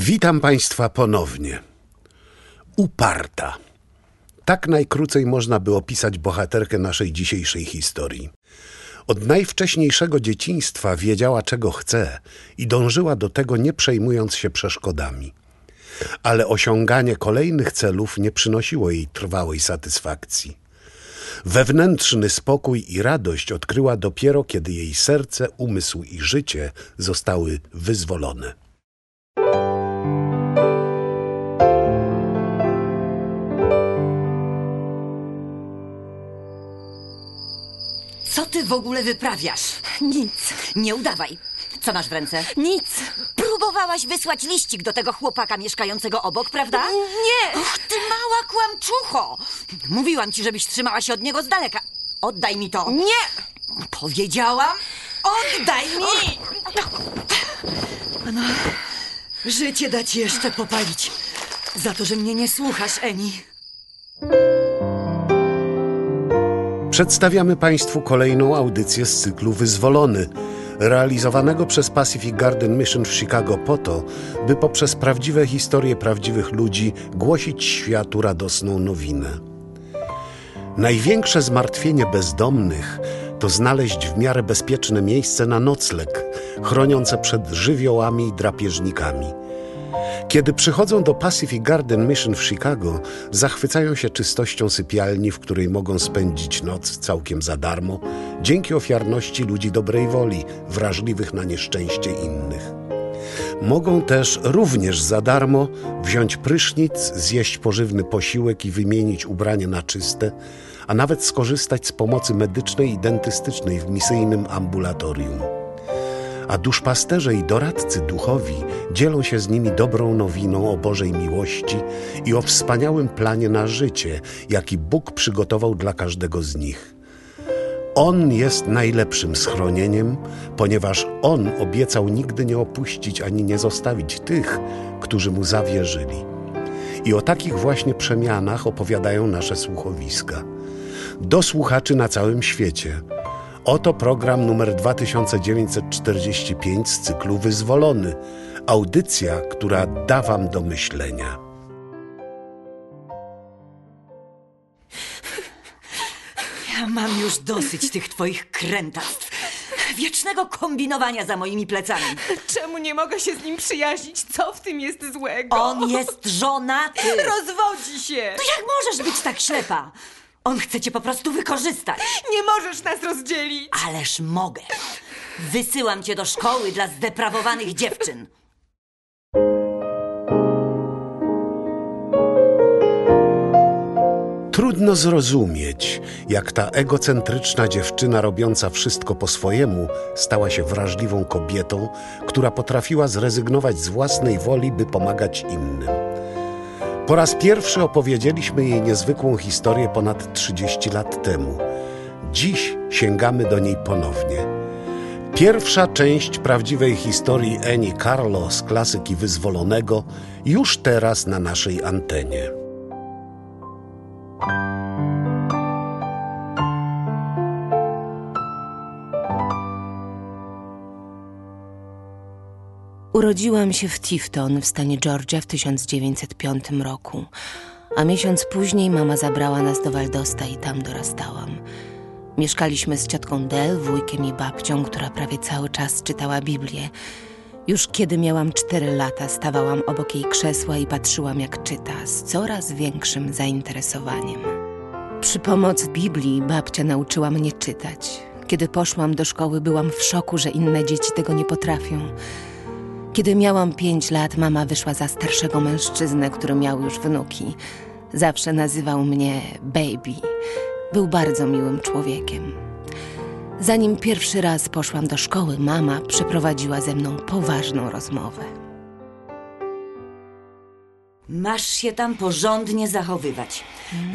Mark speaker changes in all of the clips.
Speaker 1: Witam Państwa ponownie. Uparta. Tak najkrócej można by opisać bohaterkę naszej dzisiejszej historii. Od najwcześniejszego dzieciństwa wiedziała, czego chce i dążyła do tego, nie przejmując się przeszkodami. Ale osiąganie kolejnych celów nie przynosiło jej trwałej satysfakcji. Wewnętrzny spokój i radość odkryła dopiero, kiedy jej serce, umysł i życie zostały wyzwolone.
Speaker 2: Co ty w ogóle wyprawiasz?
Speaker 3: Nic,
Speaker 2: Nie udawaj. Co masz w ręce?
Speaker 3: nic.
Speaker 2: Próbowałaś wysłać liścik do tego chłopaka mieszkającego obok, prawda?
Speaker 3: Nie.
Speaker 2: Och, ty mała kłamczucho! Mówiłam ci, żebyś trzymała się od niego z daleka. Oddaj mi to.
Speaker 3: Nie.
Speaker 2: Powiedziałam? Oddaj mi! No, życie da ci jeszcze popalić. Za to, że mnie nie słuchasz, Eni.
Speaker 1: Przedstawiamy Państwu kolejną audycję z cyklu Wyzwolony, realizowanego przez Pacific Garden Mission w Chicago po to, by poprzez prawdziwe historie prawdziwych ludzi głosić światu radosną nowinę. Największe zmartwienie bezdomnych to znaleźć w miarę bezpieczne miejsce na nocleg, chroniące przed żywiołami i drapieżnikami. Kiedy przychodzą do Pacific Garden Mission w Chicago, zachwycają się czystością sypialni, w której mogą spędzić noc całkiem za darmo, dzięki ofiarności ludzi dobrej woli, wrażliwych na nieszczęście innych. Mogą też również za darmo wziąć prysznic, zjeść pożywny posiłek i wymienić ubranie na czyste, a nawet skorzystać z pomocy medycznej i dentystycznej w misyjnym ambulatorium a duszpasterze i doradcy duchowi dzielą się z nimi dobrą nowiną o Bożej miłości i o wspaniałym planie na życie, jaki Bóg przygotował dla każdego z nich. On jest najlepszym schronieniem, ponieważ On obiecał nigdy nie opuścić ani nie zostawić tych, którzy Mu zawierzyli. I o takich właśnie przemianach opowiadają nasze słuchowiska. Do słuchaczy na całym świecie – Oto program numer 2945 z cyklu Wyzwolony. Audycja, która da Wam do myślenia.
Speaker 2: Ja mam już dosyć tych twoich krętactw. Wiecznego kombinowania za moimi plecami.
Speaker 3: Czemu nie mogę się z nim przyjaźnić? Co w tym jest złego?
Speaker 2: On jest żonaty.
Speaker 3: Rozwodzi się.
Speaker 2: To jak możesz być tak ślepa? On chce cię po prostu wykorzystać.
Speaker 3: Nie możesz nas rozdzielić.
Speaker 2: Ależ mogę. Wysyłam cię do szkoły dla zdeprawowanych dziewczyn.
Speaker 1: Trudno zrozumieć, jak ta egocentryczna dziewczyna robiąca wszystko po swojemu stała się wrażliwą kobietą, która potrafiła zrezygnować z własnej woli, by pomagać innym. Po raz pierwszy opowiedzieliśmy jej niezwykłą historię ponad 30 lat temu. Dziś sięgamy do niej ponownie. Pierwsza część prawdziwej historii Eni Carlo z klasyki wyzwolonego już teraz na naszej antenie.
Speaker 4: Urodziłam się w Tifton w stanie Georgia w 1905 roku, a miesiąc później mama zabrała nas do Waldosta i tam dorastałam. Mieszkaliśmy z ciotką Del, wujkiem i babcią, która prawie cały czas czytała Biblię. Już kiedy miałam cztery lata, stawałam obok jej krzesła i patrzyłam, jak czyta, z coraz większym zainteresowaniem. Przy pomocy Biblii babcia nauczyła mnie czytać. Kiedy poszłam do szkoły, byłam w szoku, że inne dzieci tego nie potrafią. Kiedy miałam pięć lat, mama wyszła za starszego mężczyznę, który miał już wnuki. Zawsze nazywał mnie baby. Był bardzo miłym człowiekiem. Zanim pierwszy raz poszłam do szkoły, mama przeprowadziła ze mną poważną rozmowę.
Speaker 2: Masz się tam porządnie zachowywać.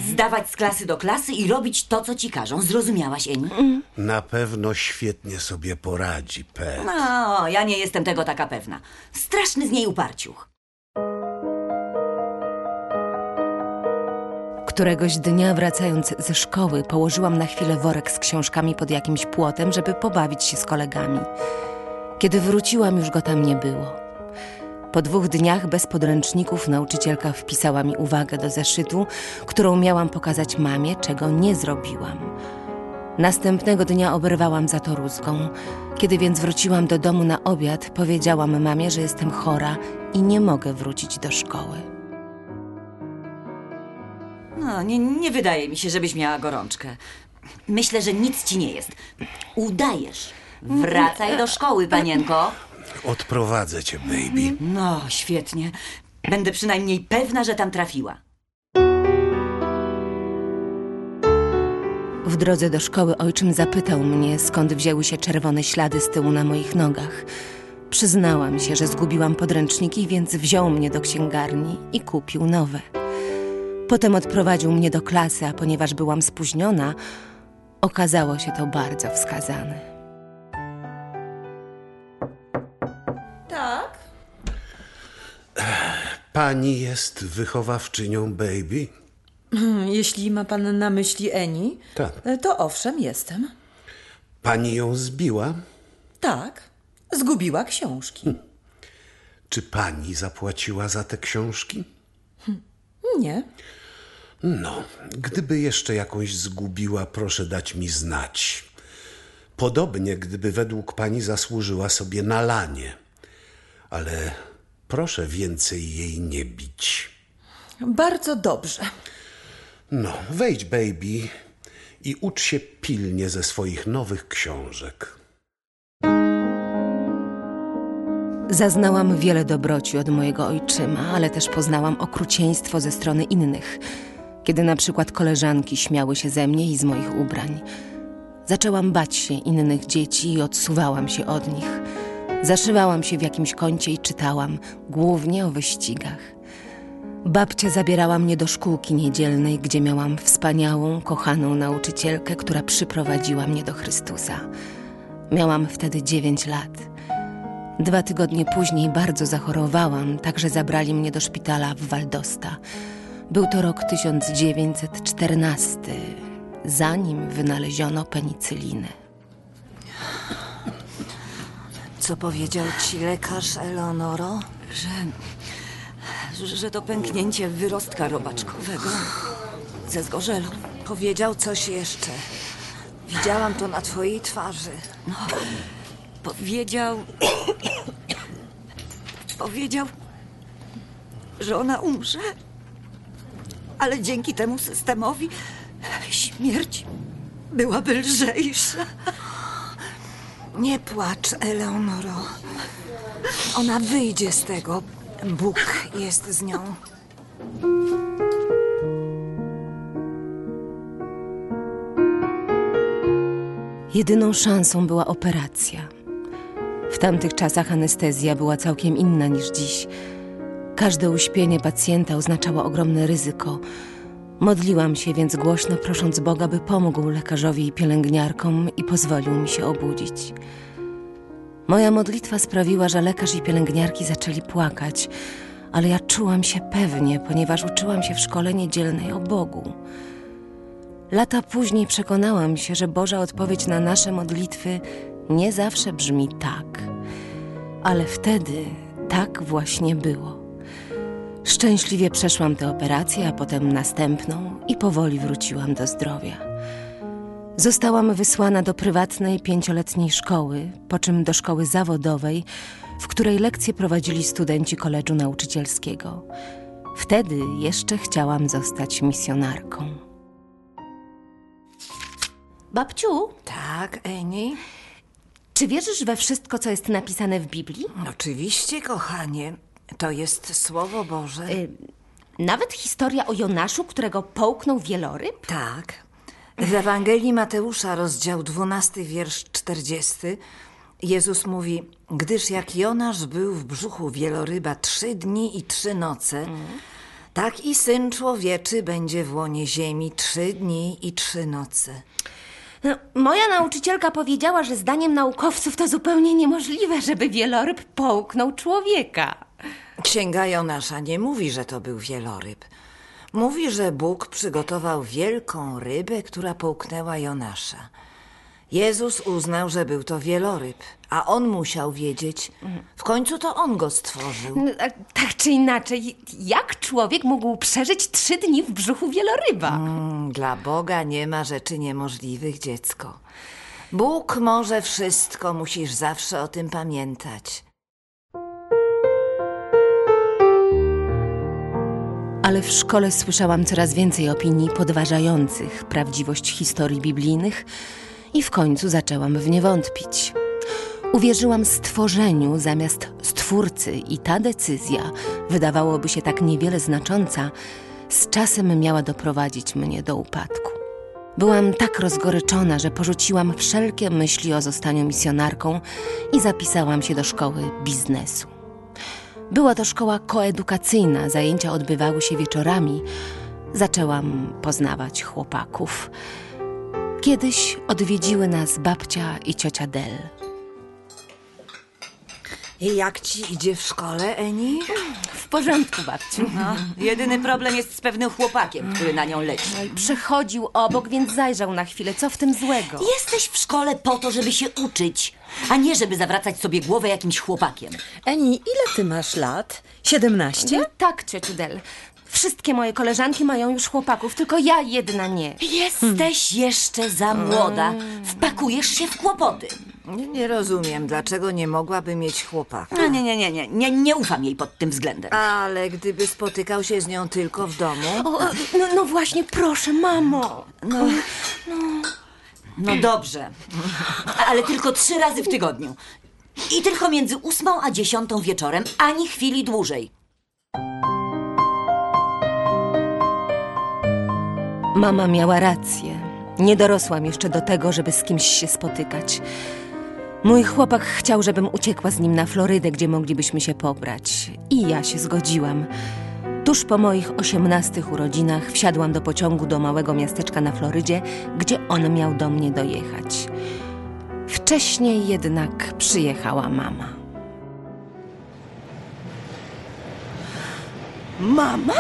Speaker 2: Zdawać z klasy do klasy i robić to, co ci każą. Zrozumiałaś, Eni?
Speaker 1: Na pewno świetnie sobie poradzi, Pet.
Speaker 2: No, ja nie jestem tego taka pewna. Straszny z niej uparciuch.
Speaker 4: Któregoś dnia, wracając ze szkoły, położyłam na chwilę worek z książkami pod jakimś płotem, żeby pobawić się z kolegami. Kiedy wróciłam, już go tam nie było. Po dwóch dniach bez podręczników nauczycielka wpisała mi uwagę do zeszytu, którą miałam pokazać mamie, czego nie zrobiłam. Następnego dnia oberwałam za to rózgą. Kiedy więc wróciłam do domu na obiad, powiedziałam mamie, że jestem chora i nie mogę wrócić do szkoły.
Speaker 2: No, nie, nie wydaje mi się, żebyś miała gorączkę. Myślę, że nic ci nie jest. Udajesz. Wracaj do szkoły, panienko.
Speaker 1: Odprowadzę cię, baby.
Speaker 2: No, świetnie. Będę przynajmniej pewna, że tam trafiła.
Speaker 4: W drodze do szkoły ojczym zapytał mnie, skąd wzięły się czerwone ślady z tyłu na moich nogach. Przyznałam się, że zgubiłam podręczniki, więc wziął mnie do księgarni i kupił nowe. Potem odprowadził mnie do klasy, a ponieważ byłam spóźniona, okazało się to bardzo wskazane.
Speaker 1: Pani jest wychowawczynią, baby?
Speaker 5: Jeśli ma pan na myśli Eni,
Speaker 1: Tak.
Speaker 5: to owszem, jestem.
Speaker 1: Pani ją zbiła?
Speaker 5: Tak, zgubiła książki.
Speaker 1: Czy pani zapłaciła za te książki?
Speaker 5: Nie,
Speaker 1: No, gdyby jeszcze jakąś zgubiła, proszę dać mi znać. Podobnie, gdyby według pani zasłużyła sobie na lanie. Ale proszę więcej jej nie bić.
Speaker 5: bardzo dobrze.
Speaker 1: No, wejdź, baby, i ucz się pilnie ze swoich nowych książek.
Speaker 4: Zaznałam wiele dobroci od mojego ojczyma, ale też poznałam okrucieństwo ze strony innych, kiedy na przykład koleżanki śmiały się ze mnie i z moich ubrań. Zaczęłam bać się innych dzieci i odsuwałam się od nich. Zaszywałam się w jakimś kącie i czytałam, głównie o wyścigach. Babcia zabierała mnie do szkółki niedzielnej, gdzie miałam wspaniałą, kochaną nauczycielkę, która przyprowadziła mnie do Chrystusa. Miałam wtedy dziewięć lat. Dwa tygodnie później bardzo zachorowałam, także zabrali mnie do szpitala w Waldosta. Był to rok 1914, zanim wynaleziono penicylinę.
Speaker 2: Co powiedział ci lekarz, Eleonoro? Że, że to pęknięcie wyrostka robaczkowego ze zgorzelą.
Speaker 6: Powiedział coś jeszcze. Widziałam to na twojej twarzy.
Speaker 2: No, powiedział... powiedział, że ona umrze. Ale dzięki temu systemowi śmierć byłaby lżejsza.
Speaker 6: Nie płacz, Eleonoro. Ona wyjdzie z tego. Bóg jest z nią.
Speaker 4: Jedyną szansą była operacja. W tamtych czasach anestezja była całkiem inna niż dziś. Każde uśpienie pacjenta oznaczało ogromne ryzyko. Modliłam się więc głośno, prosząc Boga, by pomógł lekarzowi i pielęgniarkom i pozwolił mi się obudzić. Moja modlitwa sprawiła, że lekarz i pielęgniarki zaczęli płakać, ale ja czułam się pewnie, ponieważ uczyłam się w szkole niedzielnej o Bogu. Lata później przekonałam się, że Boża odpowiedź na nasze modlitwy nie zawsze brzmi tak, ale wtedy tak właśnie było. Szczęśliwie przeszłam tę operację, a potem następną i powoli wróciłam do zdrowia. Zostałam wysłana do prywatnej pięcioletniej szkoły, po czym do szkoły zawodowej, w której lekcje prowadzili studenci koledżu nauczycielskiego. Wtedy jeszcze chciałam zostać misjonarką. Babciu,
Speaker 6: Tak, Eni?
Speaker 4: czy wierzysz we wszystko, co jest napisane w Biblii?
Speaker 6: Oczywiście, kochanie. To jest Słowo Boże.
Speaker 4: Nawet historia o Jonaszu, którego połknął wieloryb?
Speaker 6: Tak. W Ewangelii Mateusza, rozdział 12, wiersz 40, Jezus mówi: Gdyż jak Jonasz był w brzuchu wieloryba trzy dni i trzy noce, tak i syn człowieczy będzie w łonie ziemi trzy dni i trzy noce.
Speaker 4: No, moja nauczycielka powiedziała, że zdaniem naukowców to zupełnie niemożliwe, żeby wieloryb połknął człowieka.
Speaker 6: Księga Jonasza nie mówi, że to był wieloryb. Mówi, że Bóg przygotował wielką rybę, która połknęła Jonasza. Jezus uznał, że był to wieloryb, a on musiał wiedzieć. W końcu to on go stworzył.
Speaker 7: No, a tak czy inaczej, jak człowiek mógł przeżyć trzy dni w brzuchu wieloryba?
Speaker 6: Mm, Dla Boga nie ma rzeczy niemożliwych, dziecko. Bóg może wszystko, musisz zawsze o tym pamiętać.
Speaker 4: Ale w szkole słyszałam coraz więcej opinii podważających prawdziwość historii biblijnych i w końcu zaczęłam w nie wątpić. Uwierzyłam stworzeniu zamiast stwórcy i ta decyzja, wydawałoby się tak niewiele znacząca, z czasem miała doprowadzić mnie do upadku. Byłam tak rozgoryczona, że porzuciłam wszelkie myśli o zostaniu misjonarką i zapisałam się do szkoły biznesu. Była to szkoła koedukacyjna, zajęcia odbywały się wieczorami. Zaczęłam poznawać chłopaków. Kiedyś odwiedziły nas babcia i ciocia Del.
Speaker 6: I jak ci idzie w szkole, Eni?
Speaker 7: W porządku, babciu.
Speaker 2: No, jedyny problem jest z pewnym chłopakiem, który na nią leci.
Speaker 7: Przechodził obok, więc zajrzał na chwilę. Co w tym złego?
Speaker 2: Jesteś w szkole po to, żeby się uczyć, a nie żeby zawracać sobie głowę jakimś chłopakiem.
Speaker 5: Eni, ile ty masz lat? 17?
Speaker 7: No, tak, ciociu Del. Wszystkie moje koleżanki mają już chłopaków, tylko ja jedna nie.
Speaker 2: Jesteś jeszcze za młoda. Wpakujesz się w kłopoty.
Speaker 6: Nie, nie rozumiem, dlaczego nie mogłaby mieć chłopaka.
Speaker 2: No, nie, nie, nie, nie, nie, nie ufam jej pod tym względem.
Speaker 6: Ale gdyby spotykał się z nią tylko w domu,
Speaker 7: O, no, no właśnie, proszę, mamo.
Speaker 2: No dobrze, ale tylko trzy razy w tygodniu. I tylko między ósmą a dziesiątą wieczorem, ani chwili dłużej.
Speaker 4: Mama miała rację. Nie dorosłam jeszcze do tego, żeby z kimś się spotykać. Mój chłopak chciał, żebym uciekła z nim na Florydę, gdzie moglibyśmy się pobrać. I ja się zgodziłam. Tuż po moich osiemnastych urodzinach wsiadłam do pociągu do małego miasteczka na Florydzie, gdzie on miał do mnie dojechać. Wcześniej jednak przyjechała mama.
Speaker 7: Mama?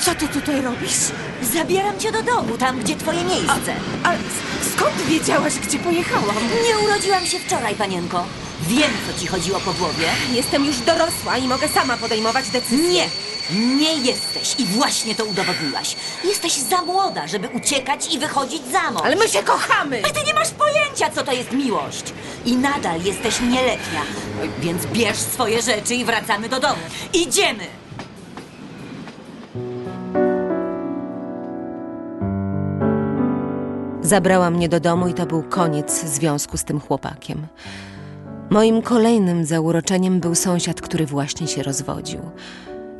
Speaker 7: Co ty tutaj robisz?
Speaker 2: Zabieram cię do domu, tam gdzie twoje miejsce.
Speaker 7: A skąd wiedziałaś, gdzie pojechałam?
Speaker 2: Nie urodziłam się wczoraj, panienko. Wiem, co ci chodziło po głowie.
Speaker 7: Jestem już dorosła i mogę sama podejmować decyzje.
Speaker 2: Nie, nie jesteś i właśnie to udowodniłaś. Jesteś za młoda, żeby uciekać i wychodzić za mąż.
Speaker 7: Ale my się kochamy!
Speaker 2: A ty nie masz pojęcia, co to jest miłość. I nadal jesteś nieletnia. Więc bierz swoje rzeczy i wracamy do domu. Idziemy!
Speaker 4: Zabrała mnie do domu i to był koniec związku z tym chłopakiem. Moim kolejnym zauroczeniem był sąsiad, który właśnie się rozwodził.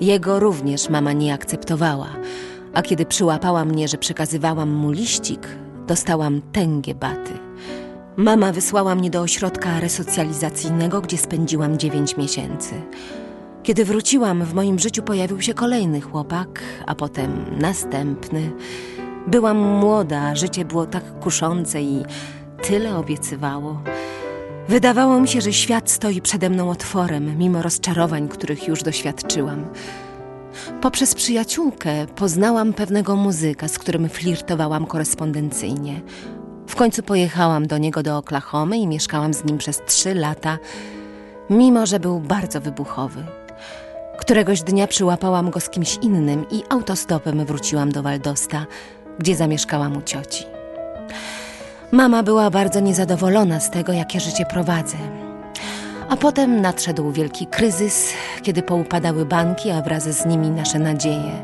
Speaker 4: Jego również mama nie akceptowała, a kiedy przyłapała mnie, że przekazywałam mu liścik, dostałam tęgie baty. Mama wysłała mnie do ośrodka resocjalizacyjnego, gdzie spędziłam dziewięć miesięcy. Kiedy wróciłam, w moim życiu pojawił się kolejny chłopak, a potem następny. Byłam młoda, życie było tak kuszące i tyle obiecywało. Wydawało mi się, że świat stoi przede mną otworem, mimo rozczarowań, których już doświadczyłam. Poprzez przyjaciółkę poznałam pewnego muzyka, z którym flirtowałam korespondencyjnie. W końcu pojechałam do niego do Oklahomy i mieszkałam z nim przez trzy lata, mimo że był bardzo wybuchowy. Któregoś dnia przyłapałam go z kimś innym i autostopem wróciłam do Waldosta, gdzie zamieszkałam u cioci. Mama była bardzo niezadowolona z tego, jakie życie prowadzę. A potem nadszedł wielki kryzys, kiedy poupadały banki, a wraz z nimi nasze nadzieje.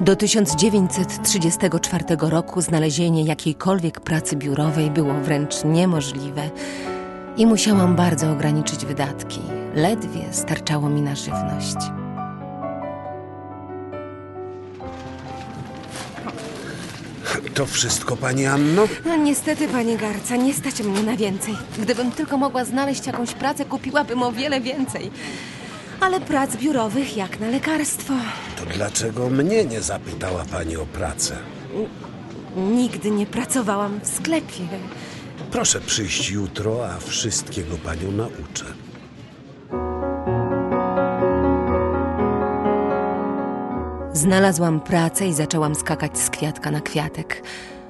Speaker 4: Do 1934 roku znalezienie jakiejkolwiek pracy biurowej było wręcz niemożliwe i musiałam bardzo ograniczyć wydatki. Ledwie starczało mi na żywność.
Speaker 1: To wszystko, pani Anno?
Speaker 7: No niestety, panie Garca, nie stać mnie na więcej. Gdybym tylko mogła znaleźć jakąś pracę, kupiłabym o wiele więcej. Ale prac biurowych jak na lekarstwo.
Speaker 1: To dlaczego mnie nie zapytała pani o pracę?
Speaker 7: Nigdy nie pracowałam w sklepie.
Speaker 1: Proszę przyjść jutro, a wszystkiego panią nauczę.
Speaker 4: Znalazłam pracę i zaczęłam skakać z kwiatka na kwiatek.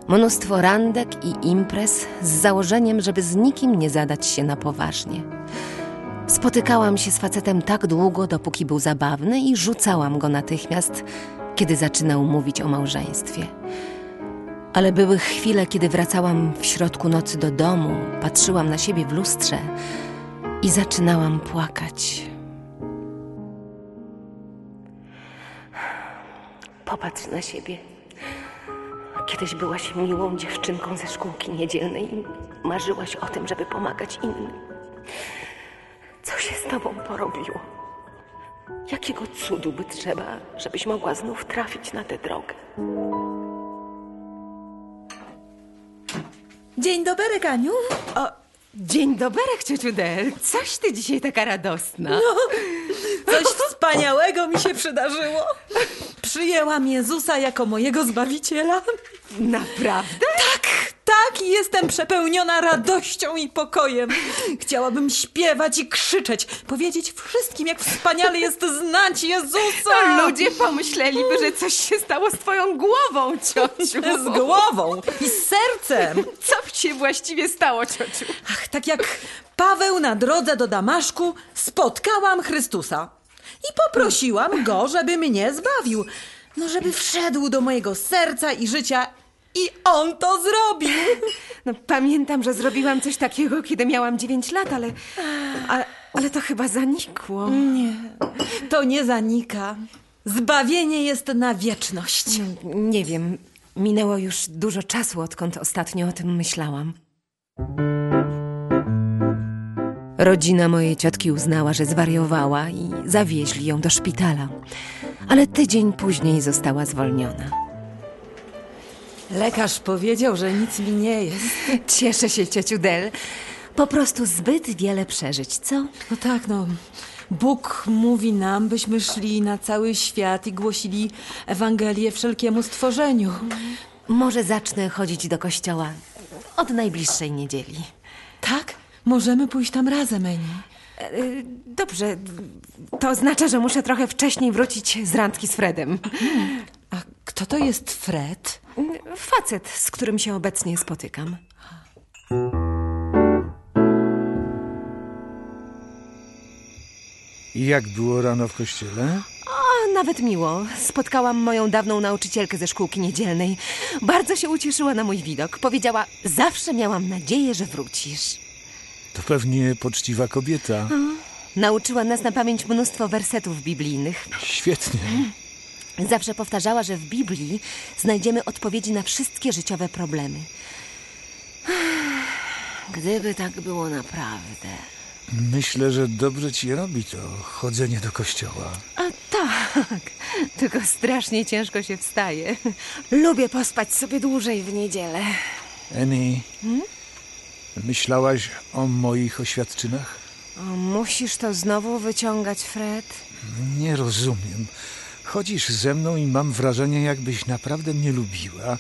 Speaker 4: Mnóstwo randek i imprez z założeniem, żeby z nikim nie zadać się na poważnie. Spotykałam się z facetem tak długo, dopóki był zabawny i rzucałam go natychmiast, kiedy zaczynał mówić o małżeństwie. Ale były chwile, kiedy wracałam w środku nocy do domu, patrzyłam na siebie w lustrze i zaczynałam płakać. Popatrz na siebie. Kiedyś byłaś miłą dziewczynką ze szkółki niedzielnej i marzyłaś o tym, żeby pomagać innym. Co się z tobą porobiło? Jakiego cudu by trzeba, żebyś mogła znów trafić na tę drogę?
Speaker 5: Dzień dobry, Kaniu.
Speaker 4: O, dzień dobry, ciociu Del. Coś ty dzisiaj taka radosna.
Speaker 5: Coś wspaniałego mi się przydarzyło. Przyjęłam Jezusa jako mojego Zbawiciela.
Speaker 4: Naprawdę?
Speaker 5: Tak, tak, jestem przepełniona radością i pokojem. Chciałabym śpiewać i krzyczeć, powiedzieć wszystkim, jak wspaniale jest znać Jezusa.
Speaker 4: Ludzie pomyśleliby, że coś się stało z twoją głową, ciociu.
Speaker 5: Z głową i z sercem.
Speaker 4: Co się właściwie stało, ciociu?
Speaker 5: Ach, tak jak Paweł na drodze do Damaszku spotkałam Chrystusa i poprosiłam go, żeby mnie zbawił. No, żeby wszedł do mojego serca i życia i on to zrobił.
Speaker 4: No, pamiętam, że zrobiłam coś takiego, kiedy miałam 9 lat, ale, ale, ale to chyba zanikło.
Speaker 5: Nie, to nie zanika. Zbawienie jest na wieczność.
Speaker 4: Nie wiem, minęło już dużo czasu, odkąd ostatnio o tym myślałam. Rodzina mojej ciotki uznała, że zwariowała i zawieźli ją do szpitala. Ale tydzień później została zwolniona.
Speaker 5: Lekarz powiedział, że nic mi nie jest.
Speaker 4: Cieszę się, ciociu Del. Po prostu zbyt wiele przeżyć, co?
Speaker 5: No tak, no. Bóg mówi nam, byśmy szli na cały świat i głosili Ewangelię wszelkiemu stworzeniu.
Speaker 4: Może zacznę chodzić do kościoła od najbliższej niedzieli.
Speaker 5: Tak? Możemy pójść tam razem, Eni.
Speaker 4: Y, Dobrze, to oznacza, że muszę trochę wcześniej wrócić z randki z Fredem.
Speaker 5: A kto to jest Fred?
Speaker 4: Facet, z którym się obecnie spotykam.
Speaker 8: I jak było rano w kościele?
Speaker 4: A nawet miło. Spotkałam moją dawną nauczycielkę ze szkółki niedzielnej. Bardzo się ucieszyła na mój widok. Powiedziała, zawsze miałam nadzieję, że wrócisz.
Speaker 8: To pewnie poczciwa kobieta.
Speaker 4: Nauczyła nas na pamięć mnóstwo wersetów biblijnych.
Speaker 8: Świetnie.
Speaker 4: Zawsze powtarzała, że w Biblii znajdziemy odpowiedzi na wszystkie życiowe problemy. Gdyby tak było naprawdę.
Speaker 8: Myślę, że dobrze ci robi to chodzenie do kościoła.
Speaker 4: A tak, tylko strasznie ciężko się wstaje. Lubię pospać sobie dłużej w niedzielę.
Speaker 8: Eni, myślałaś o moich oświadczynach?
Speaker 4: O, musisz to znowu wyciągać, Fred?
Speaker 8: Nie rozumiem. Chodzisz ze mną i mam wrażenie, jakbyś naprawdę mnie lubiła.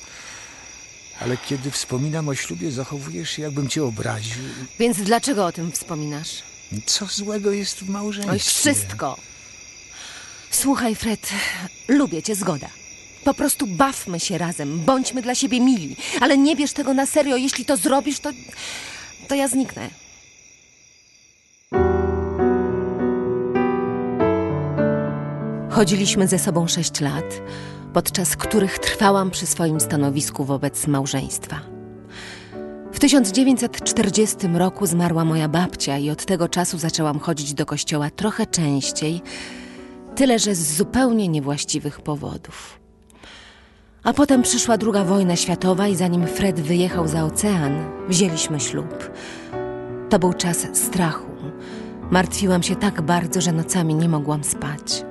Speaker 8: Ale kiedy wspominam o ślubie, zachowujesz się, jakbym cię obraził.
Speaker 4: Więc dlaczego o tym wspominasz?
Speaker 8: Co złego jest w małżeństwie?
Speaker 4: Oj, wszystko. Słuchaj, Fred, lubię cię, zgoda. Po prostu bawmy się razem, bądźmy dla siebie mili, ale nie bierz tego na serio. Jeśli to zrobisz, to, to ja zniknę. Chodziliśmy ze sobą sześć lat, podczas których trwałam przy swoim stanowisku wobec małżeństwa. W 1940 roku zmarła moja babcia i od tego czasu zaczęłam chodzić do kościoła trochę częściej, tyle że z zupełnie niewłaściwych powodów. A potem przyszła druga wojna światowa i zanim Fred wyjechał za ocean, wzięliśmy ślub. To był czas strachu. Martwiłam się tak bardzo, że nocami nie mogłam spać.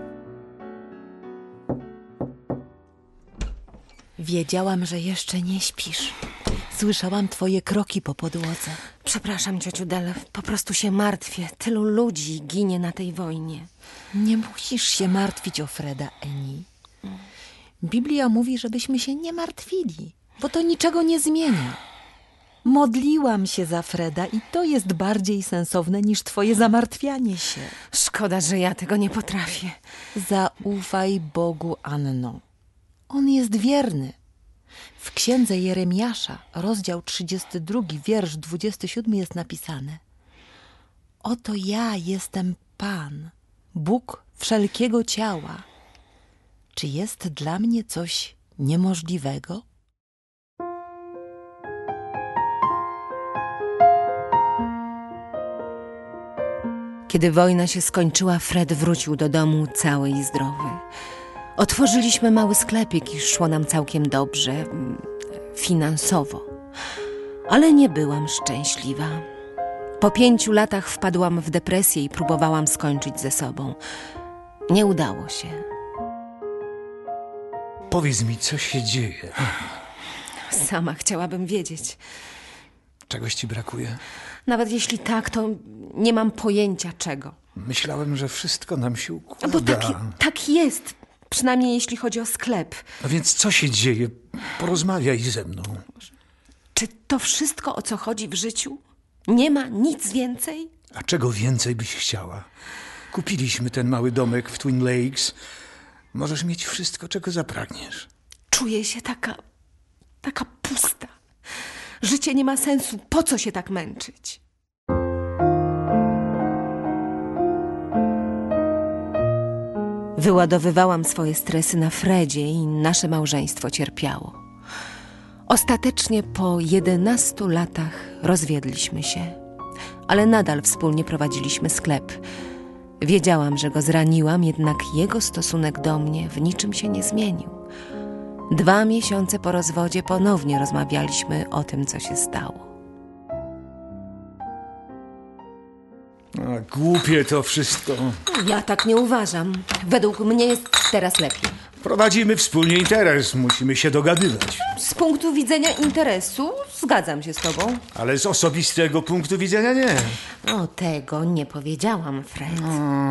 Speaker 5: Wiedziałam, że jeszcze nie śpisz. Słyszałam twoje kroki po podłodze.
Speaker 4: Przepraszam, ciociu Del, po prostu się martwię. Tylu ludzi ginie na tej wojnie.
Speaker 5: Nie musisz się martwić o Freda, Eni. Biblia mówi, żebyśmy się nie martwili, bo to niczego nie zmienia. Modliłam się za Freda i to jest bardziej sensowne niż twoje zamartwianie się.
Speaker 4: Szkoda, że ja tego nie potrafię.
Speaker 5: Zaufaj Bogu, Anno. On jest wierny. W księdze Jeremiasza, rozdział 32, wiersz 27 jest napisane: Oto ja jestem Pan, Bóg wszelkiego ciała. Czy jest dla mnie coś niemożliwego?
Speaker 4: Kiedy wojna się skończyła, Fred wrócił do domu cały i zdrowy. Otworzyliśmy mały sklepik i szło nam całkiem dobrze, mm, finansowo. Ale nie byłam szczęśliwa. Po pięciu latach wpadłam w depresję i próbowałam skończyć ze sobą. Nie udało się.
Speaker 8: Powiedz mi, co się dzieje?
Speaker 4: Sama chciałabym wiedzieć.
Speaker 8: Czegoś ci brakuje?
Speaker 4: Nawet jeśli tak, to nie mam pojęcia czego.
Speaker 8: Myślałem, że wszystko nam się układa.
Speaker 4: Bo tak, tak jest. Przynajmniej jeśli chodzi o sklep.
Speaker 8: A więc co się dzieje? Porozmawiaj ze mną.
Speaker 4: Czy to wszystko, o co chodzi w życiu? Nie ma nic więcej?
Speaker 8: A czego więcej byś chciała? Kupiliśmy ten mały domek w Twin Lakes. Możesz mieć wszystko, czego zapragniesz.
Speaker 4: Czuję się taka. taka pusta. Życie nie ma sensu. Po co się tak męczyć? Wyładowywałam swoje stresy na Fredzie i nasze małżeństwo cierpiało. Ostatecznie po 11 latach rozwiedliśmy się, ale nadal wspólnie prowadziliśmy sklep. Wiedziałam, że go zraniłam, jednak jego stosunek do mnie w niczym się nie zmienił. Dwa miesiące po rozwodzie ponownie rozmawialiśmy o tym, co się stało.
Speaker 8: A, głupie to wszystko.
Speaker 4: Ja tak nie uważam. Według mnie jest teraz lepiej.
Speaker 8: Prowadzimy wspólnie interes, musimy się dogadywać.
Speaker 4: Z punktu widzenia interesu zgadzam się z tobą.
Speaker 8: Ale z osobistego punktu widzenia nie.
Speaker 4: O, tego nie powiedziałam, Fred.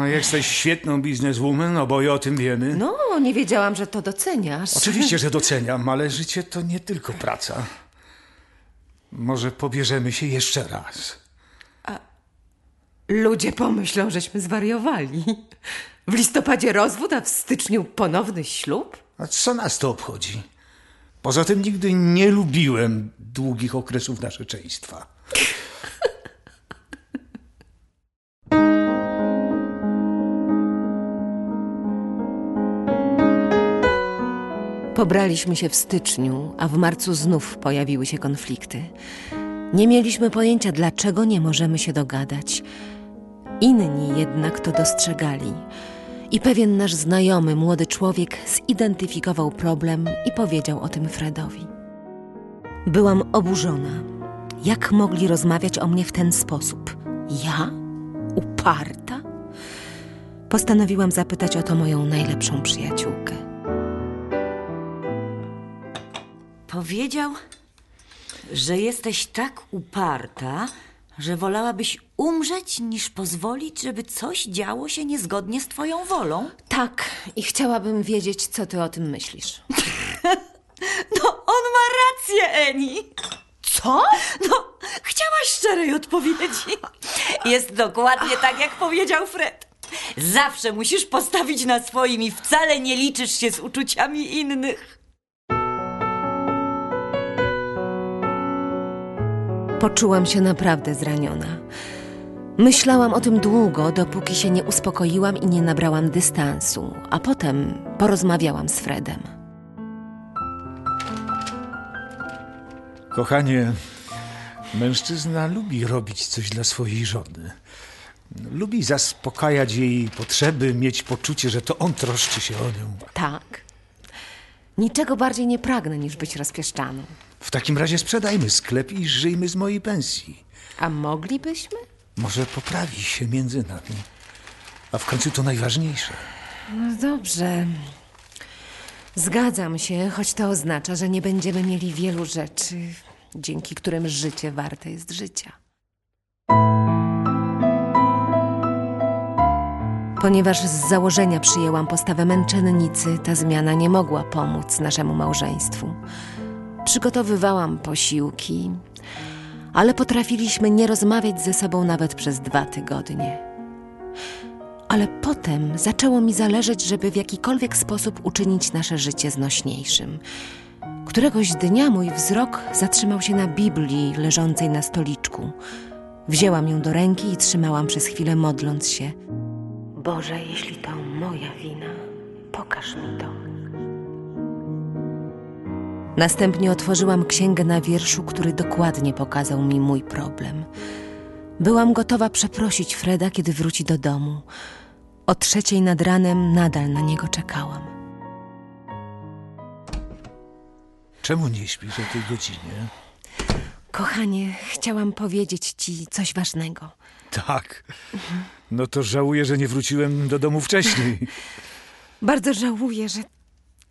Speaker 8: O, jesteś świetną bizneswoman, oboje o tym wiemy.
Speaker 4: No, nie wiedziałam, że to doceniasz.
Speaker 8: Oczywiście, że doceniam, ale życie to nie tylko praca. Może pobierzemy się jeszcze raz.
Speaker 4: Ludzie pomyślą, żeśmy zwariowali. W listopadzie rozwód, a w styczniu ponowny ślub?
Speaker 8: A co nas to obchodzi? Poza tym nigdy nie lubiłem długich okresów narzeczeństwa.
Speaker 4: Pobraliśmy się w styczniu, a w marcu znów pojawiły się konflikty. Nie mieliśmy pojęcia, dlaczego nie możemy się dogadać. Inni jednak to dostrzegali. I pewien nasz znajomy, młody człowiek, zidentyfikował problem i powiedział o tym Fredowi. Byłam oburzona. Jak mogli rozmawiać o mnie w ten sposób? Ja? Uparta? Postanowiłam zapytać o to moją najlepszą przyjaciółkę.
Speaker 2: Powiedział, że jesteś tak uparta, że wolałabyś umrzeć, niż pozwolić, żeby coś działo się niezgodnie z twoją wolą?
Speaker 4: Tak, i chciałabym wiedzieć, co ty o tym myślisz.
Speaker 2: No, on ma rację, Eni.
Speaker 9: Co?
Speaker 2: No, chciałaś szczerej odpowiedzi. Jest dokładnie tak, jak powiedział Fred. Zawsze musisz postawić na swoim i wcale nie liczysz się z uczuciami innych.
Speaker 4: Poczułam się naprawdę zraniona. Myślałam o tym długo, dopóki się nie uspokoiłam i nie nabrałam dystansu, a potem porozmawiałam z Fredem.
Speaker 8: Kochanie, mężczyzna lubi robić coś dla swojej żony. Lubi zaspokajać jej potrzeby, mieć poczucie, że to on troszczy się o nią.
Speaker 4: Tak. Niczego bardziej nie pragnę niż być rozpieszczaną.
Speaker 8: W takim razie sprzedajmy sklep i żyjmy z mojej pensji.
Speaker 4: A moglibyśmy?
Speaker 8: Może poprawi się między nami. A w końcu to najważniejsze.
Speaker 4: No dobrze. Zgadzam się, choć to oznacza, że nie będziemy mieli wielu rzeczy, dzięki którym życie warte jest życia. Ponieważ z założenia przyjęłam postawę męczennicy, ta zmiana nie mogła pomóc naszemu małżeństwu. Przygotowywałam posiłki, ale potrafiliśmy nie rozmawiać ze sobą nawet przez dwa tygodnie. Ale potem zaczęło mi zależeć, żeby w jakikolwiek sposób uczynić nasze życie znośniejszym. Któregoś dnia mój wzrok zatrzymał się na Biblii leżącej na stoliczku. Wzięłam ją do ręki i trzymałam przez chwilę, modląc się. Boże, jeśli to moja wina, pokaż mi to. Następnie otworzyłam księgę na wierszu, który dokładnie pokazał mi mój problem. Byłam gotowa przeprosić Freda, kiedy wróci do domu. O trzeciej nad ranem nadal na niego czekałam.
Speaker 8: Czemu nie śpisz o tej godzinie?
Speaker 4: Kochanie, chciałam powiedzieć ci coś ważnego.
Speaker 8: Tak. No to żałuję, że nie wróciłem do domu wcześniej.
Speaker 4: Bardzo żałuję, że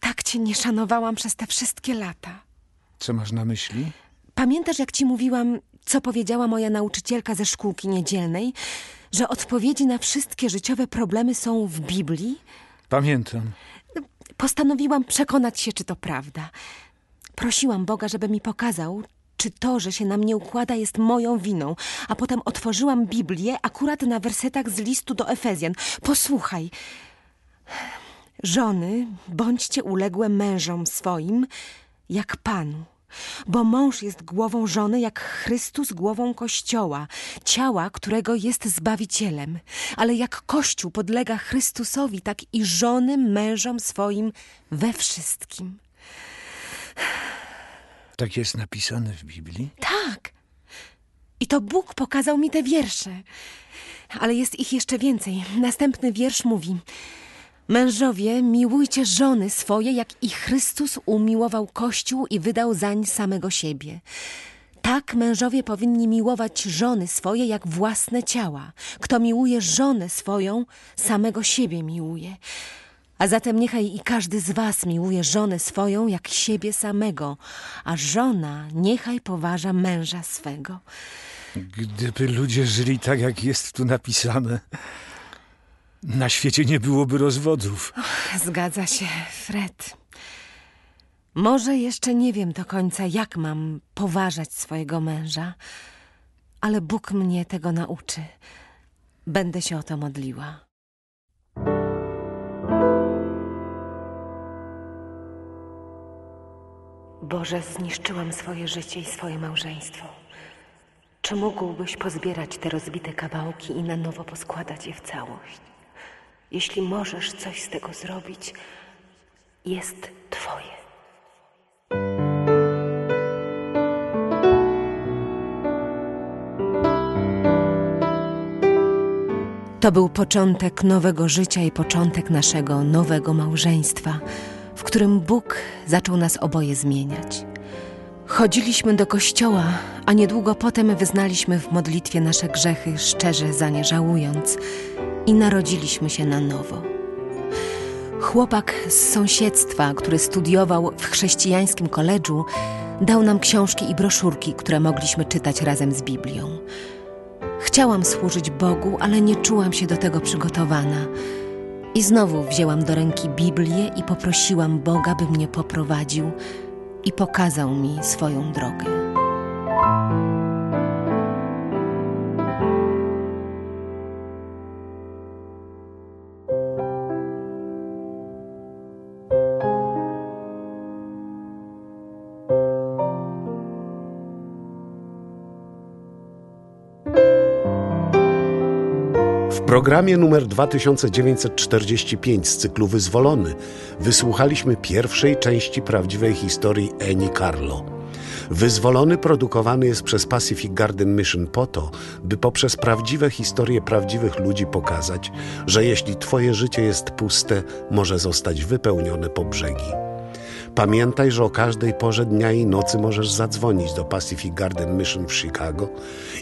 Speaker 4: tak cię nie szanowałam przez te wszystkie lata.
Speaker 8: Co masz na myśli?
Speaker 4: Pamiętasz, jak ci mówiłam, co powiedziała moja nauczycielka ze szkółki niedzielnej? Że odpowiedzi na wszystkie życiowe problemy są w Biblii?
Speaker 8: Pamiętam.
Speaker 4: Postanowiłam przekonać się, czy to prawda. Prosiłam Boga, żeby mi pokazał, czy to, że się nam nie układa, jest moją winą. A potem otworzyłam Biblię akurat na wersetach z listu do Efezjan. Posłuchaj. Żony, bądźcie uległe mężom swoim, jak Panu. Bo mąż jest głową żony, jak Chrystus głową Kościoła, ciała, którego jest Zbawicielem. Ale jak Kościół podlega Chrystusowi, tak i żony mężom swoim we wszystkim.
Speaker 8: Tak jest napisane w Biblii?
Speaker 4: Tak. I to Bóg pokazał mi te wiersze. Ale jest ich jeszcze więcej. Następny wiersz mówi: Mężowie, miłujcie żony swoje, jak i Chrystus umiłował Kościół i wydał zań samego siebie. Tak mężowie powinni miłować żony swoje jak własne ciała. Kto miłuje żonę swoją, samego siebie miłuje. A zatem niechaj i każdy z was miłuje żonę swoją jak siebie samego, a żona niechaj poważa męża swego.
Speaker 8: Gdyby ludzie żyli tak, jak jest tu napisane, na świecie nie byłoby rozwodów.
Speaker 4: Zgadza się, Fred. Może jeszcze nie wiem do końca, jak mam poważać swojego męża, ale Bóg mnie tego nauczy. Będę się o to modliła. Boże, zniszczyłam swoje życie i swoje małżeństwo. Czy mógłbyś pozbierać te rozbite kawałki i na nowo poskładać je w całość? Jeśli możesz coś z tego zrobić, jest Twoje. To był początek nowego życia i początek naszego nowego małżeństwa, w którym Bóg zaczął nas oboje zmieniać. Chodziliśmy do kościoła, a niedługo potem wyznaliśmy w modlitwie nasze grzechy, szczerze za nie żałując, i narodziliśmy się na nowo. Chłopak z sąsiedztwa, który studiował w chrześcijańskim koledżu, dał nam książki i broszurki, które mogliśmy czytać razem z Biblią. Chciałam służyć Bogu, ale nie czułam się do tego przygotowana. I znowu wzięłam do ręki Biblię i poprosiłam Boga, by mnie poprowadził i pokazał mi swoją drogę.
Speaker 1: Programie numer 2945 z cyklu Wyzwolony wysłuchaliśmy pierwszej części prawdziwej historii Eni Carlo. Wyzwolony produkowany jest przez Pacific Garden Mission po to, by poprzez prawdziwe historie prawdziwych ludzi pokazać, że jeśli Twoje życie jest puste, może zostać wypełnione po brzegi. Pamiętaj, że o każdej porze dnia i nocy możesz zadzwonić do Pacific Garden Mission w Chicago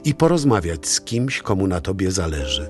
Speaker 1: i porozmawiać z kimś, komu na Tobie zależy.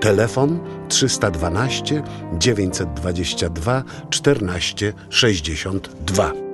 Speaker 1: Telefon 312 922 14 62.